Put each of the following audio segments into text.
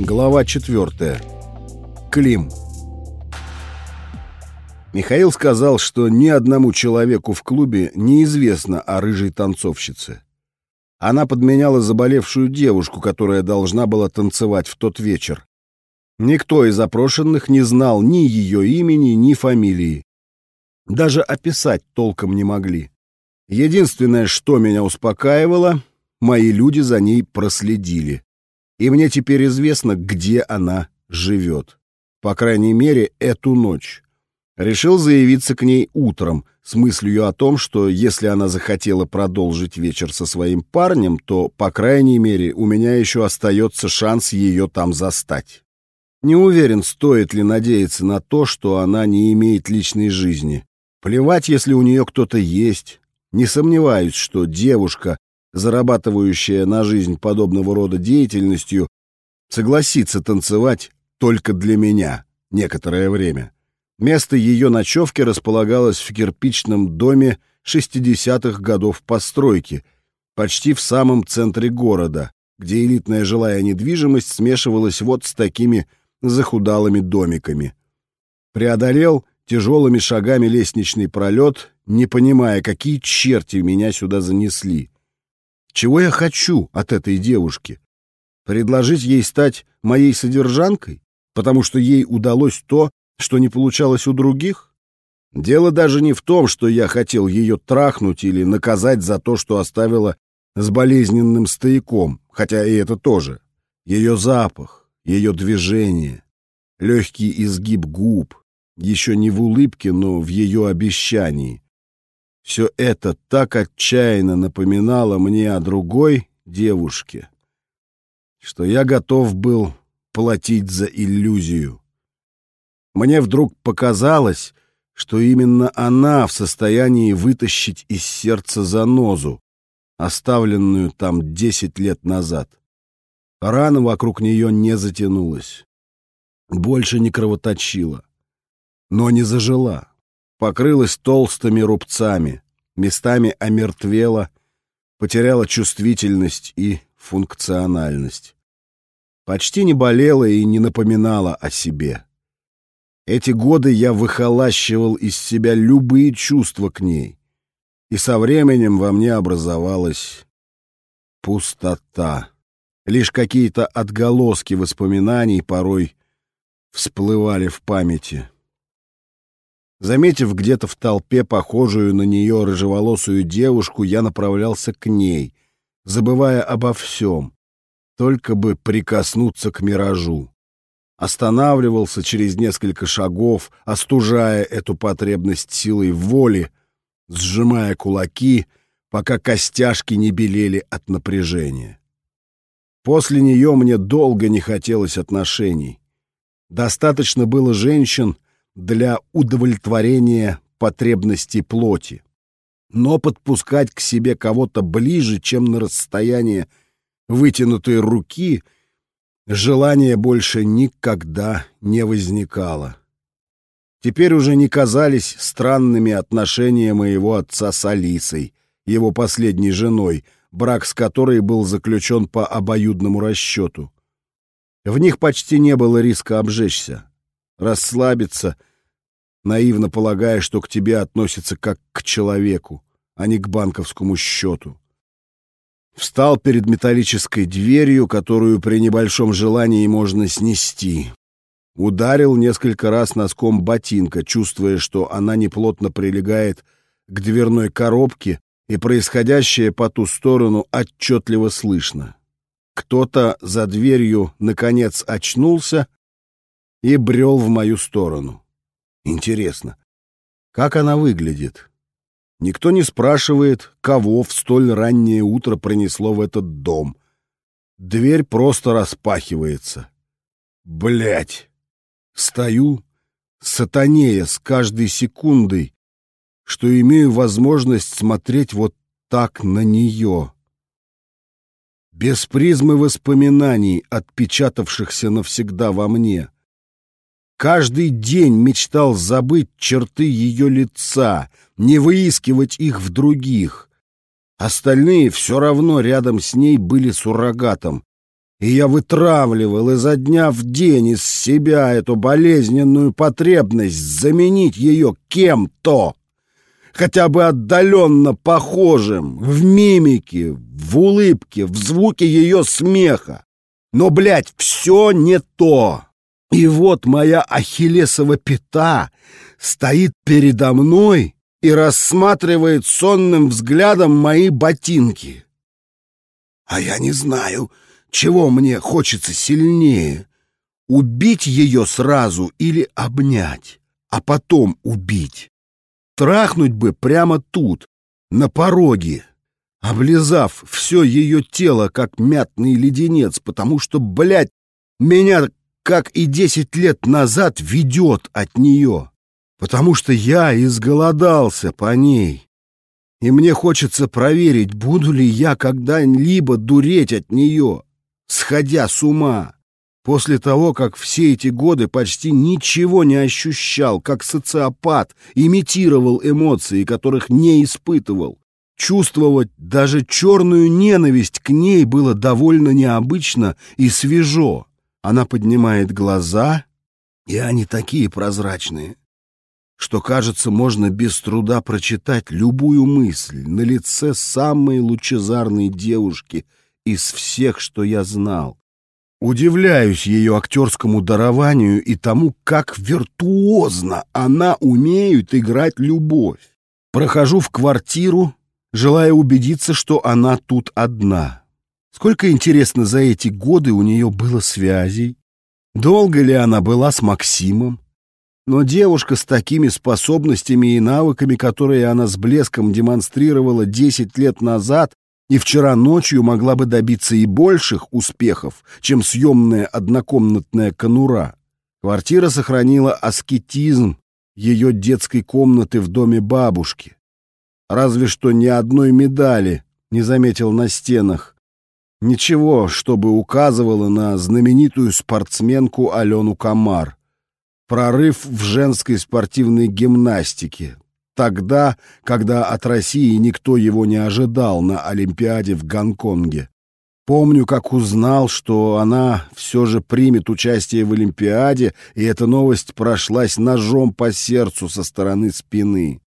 Глава 4. Клим. Михаил сказал, что ни одному человеку в клубе неизвестно о рыжей танцовщице. Она подменяла заболевшую девушку, которая должна была танцевать в тот вечер. Никто из опрошенных не знал ни ее имени, ни фамилии. Даже описать толком не могли. Единственное, что меня успокаивало, мои люди за ней проследили. И мне теперь известно, где она живет. По крайней мере, эту ночь. Решил заявиться к ней утром, с мыслью о том, что если она захотела продолжить вечер со своим парнем, то, по крайней мере, у меня еще остается шанс ее там застать. Не уверен, стоит ли надеяться на то, что она не имеет личной жизни. Плевать, если у нее кто-то есть. Не сомневаюсь, что девушка, зарабатывающая на жизнь подобного рода деятельностью, согласится танцевать только для меня некоторое время. Место ее ночевки располагалось в кирпичном доме 60-х годов постройки, почти в самом центре города, где элитная жилая недвижимость смешивалась вот с такими захудалыми домиками. Преодолел тяжелыми шагами лестничный пролет, не понимая, какие черти меня сюда занесли. Чего я хочу от этой девушки? Предложить ей стать моей содержанкой, потому что ей удалось то, что не получалось у других? Дело даже не в том, что я хотел ее трахнуть или наказать за то, что оставила с болезненным стояком, хотя и это тоже. Ее запах, ее движение, легкий изгиб губ, еще не в улыбке, но в ее обещании. Все это так отчаянно напоминало мне о другой девушке, что я готов был платить за иллюзию. Мне вдруг показалось, что именно она в состоянии вытащить из сердца занозу, оставленную там десять лет назад. Рана вокруг нее не затянулась, больше не кровоточила, но не зажила, покрылась толстыми рубцами, местами омертвела, потеряла чувствительность и функциональность. Почти не болела и не напоминала о себе. Эти годы я выхолащивал из себя любые чувства к ней, и со временем во мне образовалась пустота. Лишь какие-то отголоски воспоминаний порой всплывали в памяти. Заметив где-то в толпе похожую на нее рыжеволосую девушку, я направлялся к ней, забывая обо всем, только бы прикоснуться к миражу останавливался через несколько шагов, остужая эту потребность силой воли, сжимая кулаки, пока костяшки не белели от напряжения. После нее мне долго не хотелось отношений. Достаточно было женщин для удовлетворения потребностей плоти. Но подпускать к себе кого-то ближе, чем на расстояние вытянутой руки — Желания больше никогда не возникало. Теперь уже не казались странными отношения моего отца с Алисой, его последней женой, брак с которой был заключен по обоюдному расчету. В них почти не было риска обжечься, расслабиться, наивно полагая, что к тебе относятся как к человеку, а не к банковскому счету. Встал перед металлической дверью, которую при небольшом желании можно снести. Ударил несколько раз носком ботинка, чувствуя, что она неплотно прилегает к дверной коробке, и происходящее по ту сторону отчетливо слышно. Кто-то за дверью, наконец, очнулся и брел в мою сторону. Интересно, как она выглядит? Никто не спрашивает, кого в столь раннее утро принесло в этот дом. Дверь просто распахивается. Блять! Стою, сатанея с каждой секундой, что имею возможность смотреть вот так на нее. Без призмы воспоминаний, отпечатавшихся навсегда во мне. Каждый день мечтал забыть черты ее лица, не выискивать их в других. Остальные все равно рядом с ней были суррогатом, И я вытравливал изо дня в день из себя эту болезненную потребность заменить ее кем-то, хотя бы отдаленно похожим, в мимике, в улыбке, в звуке ее смеха. Но, блядь, все не то. И вот моя ахиллесова пята стоит передо мной и рассматривает сонным взглядом мои ботинки. А я не знаю, чего мне хочется сильнее — убить ее сразу или обнять, а потом убить. Трахнуть бы прямо тут, на пороге, облизав все ее тело, как мятный леденец, потому что, блядь, меня, как и десять лет назад, ведет от нее, потому что я изголодался по ней. И мне хочется проверить, буду ли я когда-либо дуреть от нее, сходя с ума. После того, как все эти годы почти ничего не ощущал, как социопат, имитировал эмоции, которых не испытывал. Чувствовать даже черную ненависть к ней было довольно необычно и свежо. Она поднимает глаза, и они такие прозрачные, что, кажется, можно без труда прочитать любую мысль на лице самой лучезарной девушки из всех, что я знал. Удивляюсь ее актерскому дарованию и тому, как виртуозно она умеет играть любовь. Прохожу в квартиру, желая убедиться, что она тут одна. Сколько, интересно, за эти годы у нее было связей? Долго ли она была с Максимом? Но девушка с такими способностями и навыками, которые она с блеском демонстрировала 10 лет назад, и вчера ночью могла бы добиться и больших успехов, чем съемная однокомнатная конура. Квартира сохранила аскетизм ее детской комнаты в доме бабушки. Разве что ни одной медали не заметил на стенах. Ничего, чтобы указывало на знаменитую спортсменку Алену Комар. Прорыв в женской спортивной гимнастике, тогда, когда от России никто его не ожидал на Олимпиаде в Гонконге. Помню, как узнал, что она все же примет участие в Олимпиаде, и эта новость прошлась ножом по сердцу со стороны спины.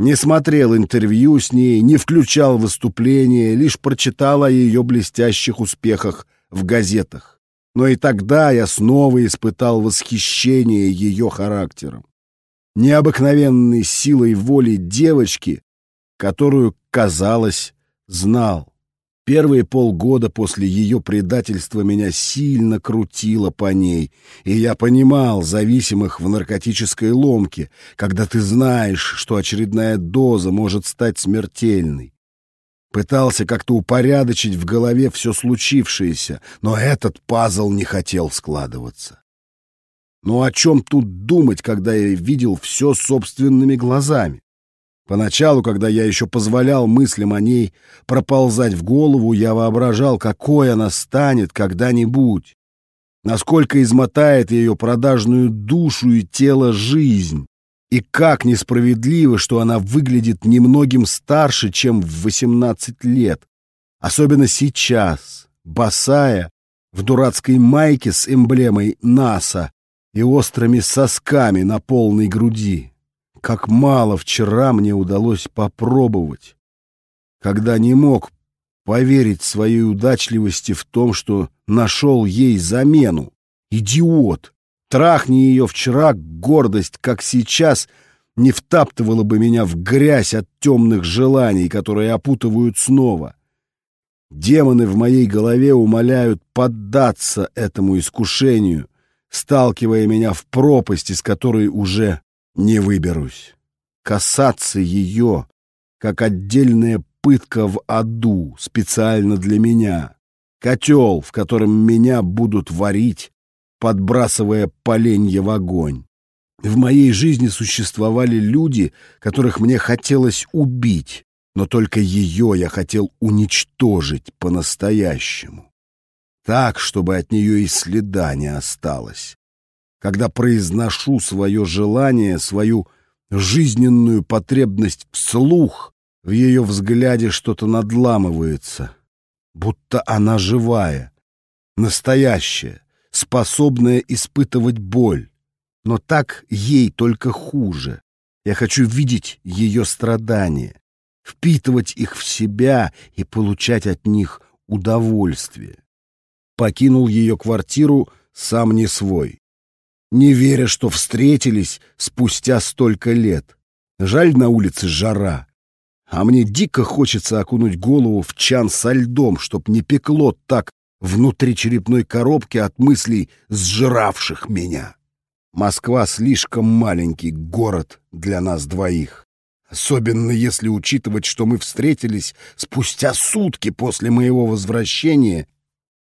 Не смотрел интервью с ней, не включал выступления, лишь прочитал о ее блестящих успехах в газетах. Но и тогда я снова испытал восхищение ее характером необыкновенной силой воли девочки, которую, казалось, знал. Первые полгода после ее предательства меня сильно крутило по ней, и я понимал зависимых в наркотической ломке, когда ты знаешь, что очередная доза может стать смертельной. Пытался как-то упорядочить в голове все случившееся, но этот пазл не хотел складываться. Но о чем тут думать, когда я видел все собственными глазами? Поначалу, когда я еще позволял мыслям о ней проползать в голову, я воображал, какой она станет когда-нибудь. Насколько измотает ее продажную душу и тело жизнь. И как несправедливо, что она выглядит немногим старше, чем в 18 лет. Особенно сейчас, босая, в дурацкой майке с эмблемой НАСА и острыми сосками на полной груди. Как мало вчера мне удалось попробовать, когда не мог поверить своей удачливости в том, что нашел ей замену. Идиот! Трахни ее вчера, гордость, как сейчас, не втаптывала бы меня в грязь от темных желаний, которые опутывают снова. Демоны в моей голове умоляют поддаться этому искушению, сталкивая меня в пропасть, из которой уже не выберусь. Касаться ее, как отдельная пытка в аду, специально для меня. Котел, в котором меня будут варить, подбрасывая поленья в огонь. В моей жизни существовали люди, которых мне хотелось убить, но только ее я хотел уничтожить по-настоящему так, чтобы от нее и следа не осталось. Когда произношу свое желание, свою жизненную потребность вслух, в ее взгляде что-то надламывается, будто она живая. настоящая, способная испытывать боль. Но так ей только хуже. Я хочу видеть ее страдания, впитывать их в себя и получать от них удовольствие. Покинул ее квартиру сам не свой. Не веря, что встретились спустя столько лет. Жаль, на улице жара. А мне дико хочется окунуть голову в чан со льдом, чтоб не пекло так внутри черепной коробки от мыслей, сжиравших меня. Москва слишком маленький город для нас двоих. Особенно если учитывать, что мы встретились спустя сутки после моего возвращения,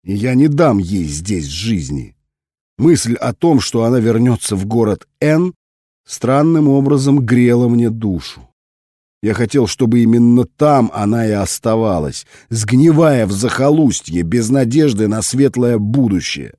и я не дам ей здесь жизни. Мысль о том, что она вернется в город Н, странным образом грела мне душу. Я хотел, чтобы именно там она и оставалась, сгнивая в захолустье, без надежды на светлое будущее.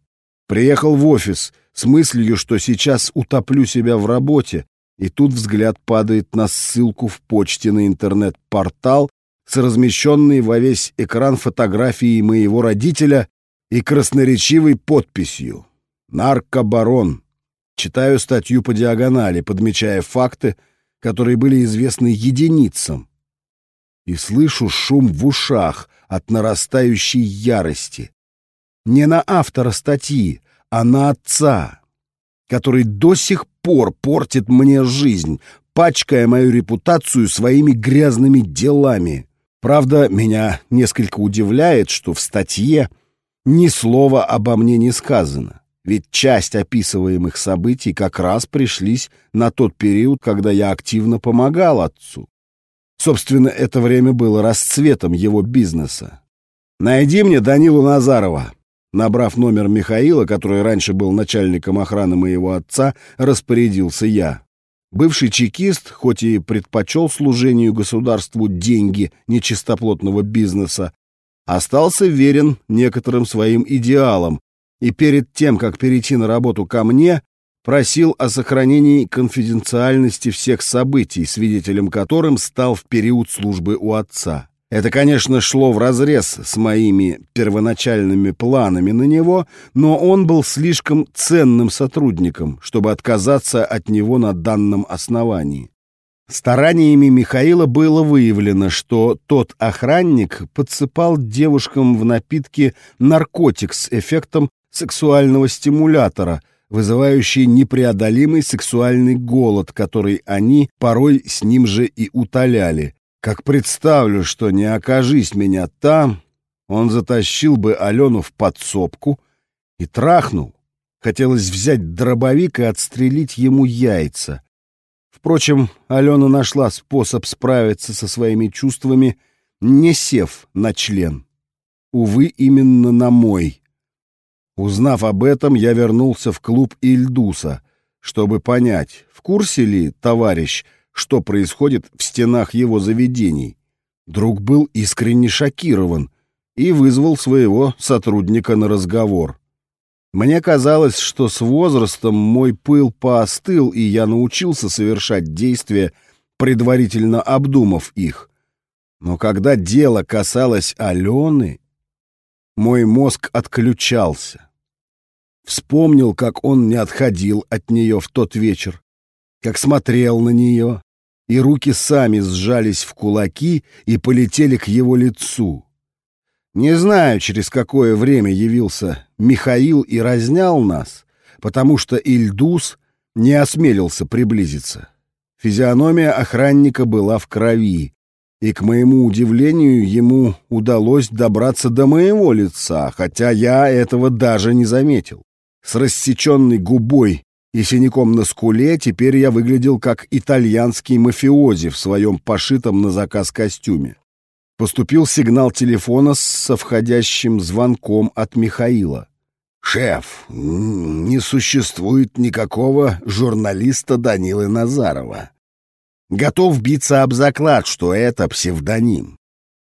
Приехал в офис с мыслью, что сейчас утоплю себя в работе, и тут взгляд падает на ссылку в почте на интернет-портал с размещенной во весь экран фотографией моего родителя и красноречивой подписью «Наркобарон». Читаю статью по диагонали, подмечая факты, которые были известны единицам. И слышу шум в ушах от нарастающей ярости. Не на автора статьи, а на отца, который до сих пор портит мне жизнь, пачкая мою репутацию своими грязными делами. Правда, меня несколько удивляет, что в статье ни слова обо мне не сказано. Ведь часть описываемых событий как раз пришлись на тот период, когда я активно помогал отцу. Собственно, это время было расцветом его бизнеса. «Найди мне Данилу Назарова», Набрав номер Михаила, который раньше был начальником охраны моего отца, распорядился я. Бывший чекист, хоть и предпочел служению государству деньги нечистоплотного бизнеса, остался верен некоторым своим идеалам и перед тем, как перейти на работу ко мне, просил о сохранении конфиденциальности всех событий, свидетелем которым стал в период службы у отца. Это, конечно, шло вразрез с моими первоначальными планами на него, но он был слишком ценным сотрудником, чтобы отказаться от него на данном основании. Стараниями Михаила было выявлено, что тот охранник подсыпал девушкам в напитки наркотик с эффектом сексуального стимулятора, вызывающий непреодолимый сексуальный голод, который они порой с ним же и утоляли. Как представлю, что не окажись меня там, он затащил бы Алену в подсобку и трахнул. Хотелось взять дробовик и отстрелить ему яйца. Впрочем, Алена нашла способ справиться со своими чувствами, не сев на член. Увы, именно на мой. Узнав об этом, я вернулся в клуб Ильдуса, чтобы понять, в курсе ли товарищ, что происходит в стенах его заведений. Друг был искренне шокирован и вызвал своего сотрудника на разговор. Мне казалось, что с возрастом мой пыл поостыл, и я научился совершать действия, предварительно обдумав их. Но когда дело касалось Алены, мой мозг отключался. Вспомнил, как он не отходил от нее в тот вечер, как смотрел на нее, и руки сами сжались в кулаки и полетели к его лицу. Не знаю, через какое время явился Михаил и разнял нас, потому что Ильдус не осмелился приблизиться. Физиономия охранника была в крови, и, к моему удивлению, ему удалось добраться до моего лица, хотя я этого даже не заметил. С рассеченной губой и синяком на скуле теперь я выглядел как итальянский мафиози в своем пошитом на заказ костюме. Поступил сигнал телефона со входящим звонком от Михаила. «Шеф, не существует никакого журналиста Данилы Назарова. Готов биться об заклад, что это псевдоним.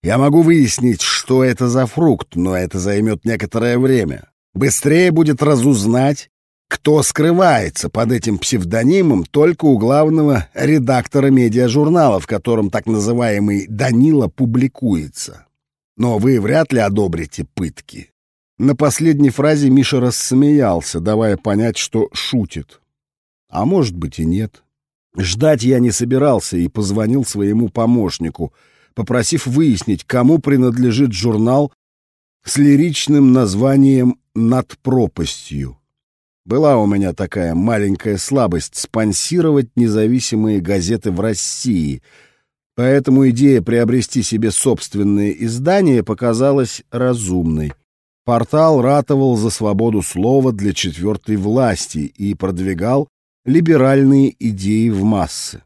Я могу выяснить, что это за фрукт, но это займет некоторое время. Быстрее будет разузнать, кто скрывается под этим псевдонимом только у главного редактора медиажурнала, в котором так называемый Данила публикуется. Но вы вряд ли одобрите пытки. На последней фразе Миша рассмеялся, давая понять, что шутит. А может быть и нет. Ждать я не собирался и позвонил своему помощнику, попросив выяснить, кому принадлежит журнал с лиричным названием «Над пропастью». Была у меня такая маленькая слабость спонсировать независимые газеты в России, поэтому идея приобрести себе собственное издание показалась разумной. Портал ратовал за свободу слова для четвертой власти и продвигал либеральные идеи в массы.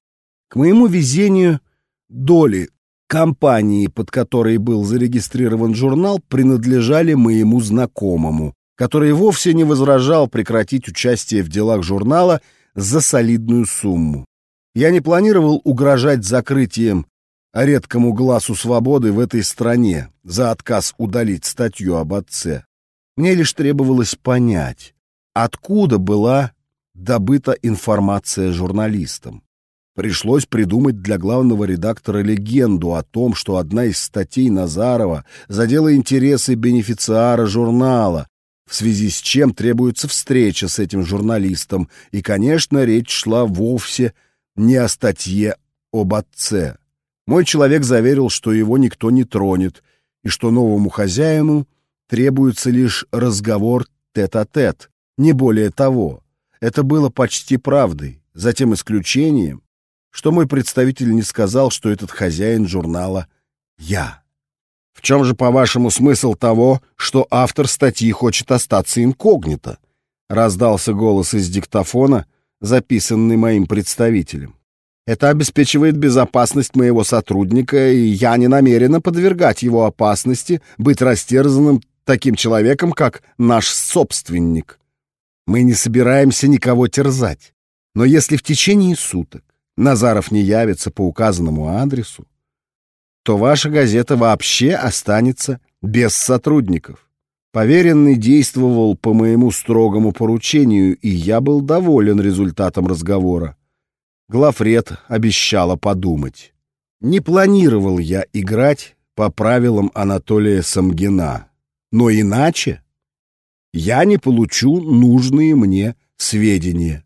К моему везению, доли компании, под которой был зарегистрирован журнал, принадлежали моему знакомому, который вовсе не возражал прекратить участие в делах журнала за солидную сумму. Я не планировал угрожать закрытием редкому глазу свободы в этой стране за отказ удалить статью об отце. Мне лишь требовалось понять, откуда была добыта информация журналистам. Пришлось придумать для главного редактора легенду о том, что одна из статей Назарова задела интересы бенефициара журнала, в связи с чем требуется встреча с этим журналистом, и, конечно, речь шла вовсе не о статье об отце. Мой человек заверил, что его никто не тронет, и что новому хозяину требуется лишь разговор тет-а-тет, -тет, не более того. Это было почти правдой, за тем исключением, что мой представитель не сказал, что этот хозяин журнала — я. В чем же, по-вашему, смысл того, что автор статьи хочет остаться инкогнито? Раздался голос из диктофона, записанный моим представителем. Это обеспечивает безопасность моего сотрудника, и я не намерена подвергать его опасности быть растерзанным таким человеком, как наш собственник. Мы не собираемся никого терзать. Но если в течение суток Назаров не явится по указанному адресу, то ваша газета вообще останется без сотрудников. Поверенный действовал по моему строгому поручению, и я был доволен результатом разговора. Глафред обещала подумать. Не планировал я играть по правилам Анатолия Самгина, но иначе я не получу нужные мне сведения.